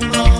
hombro.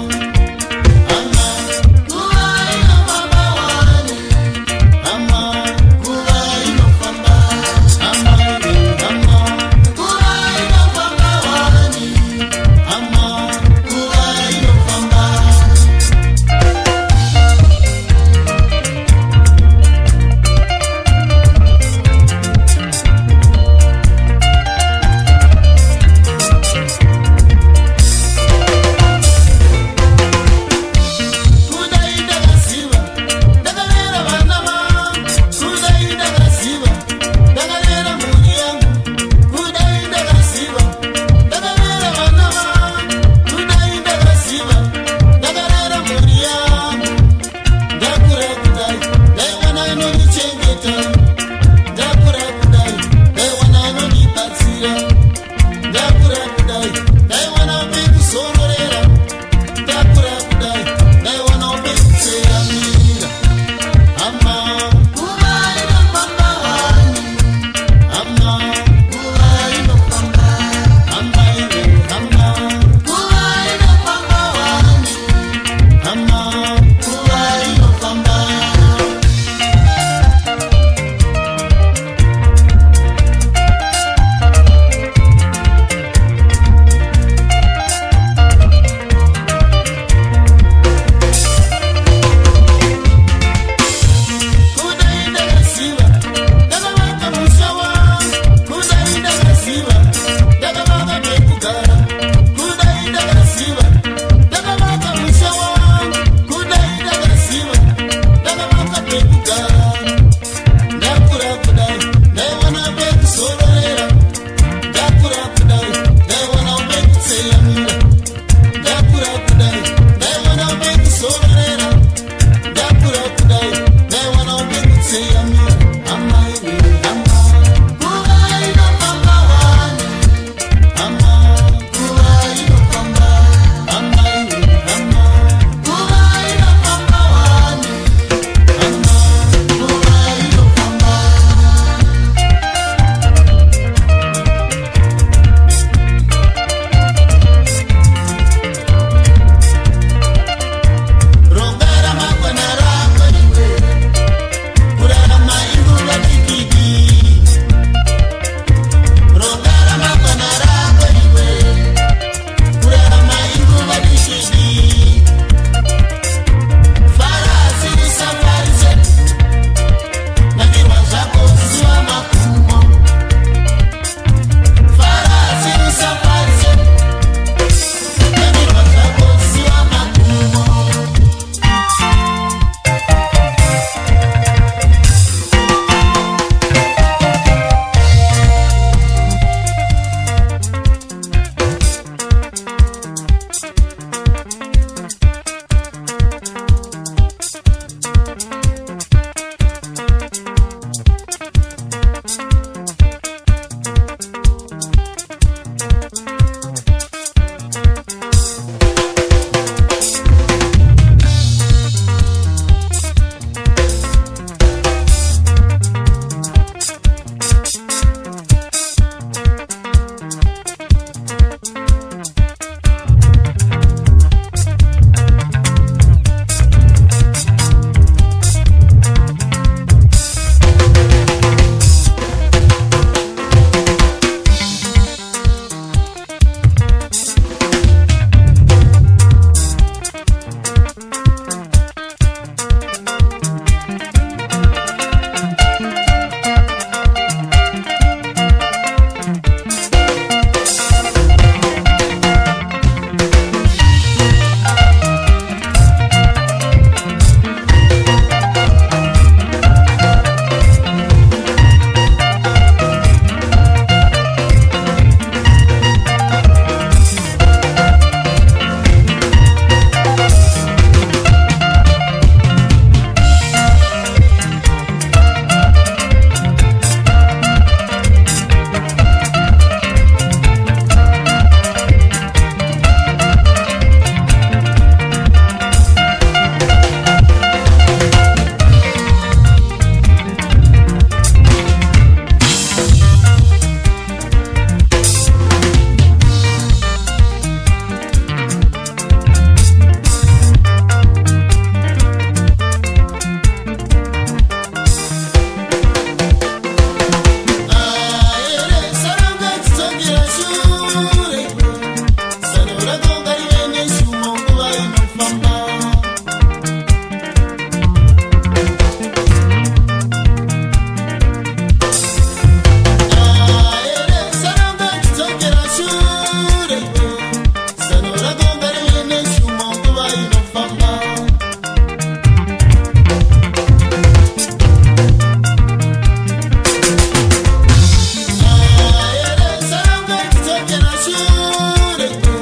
should have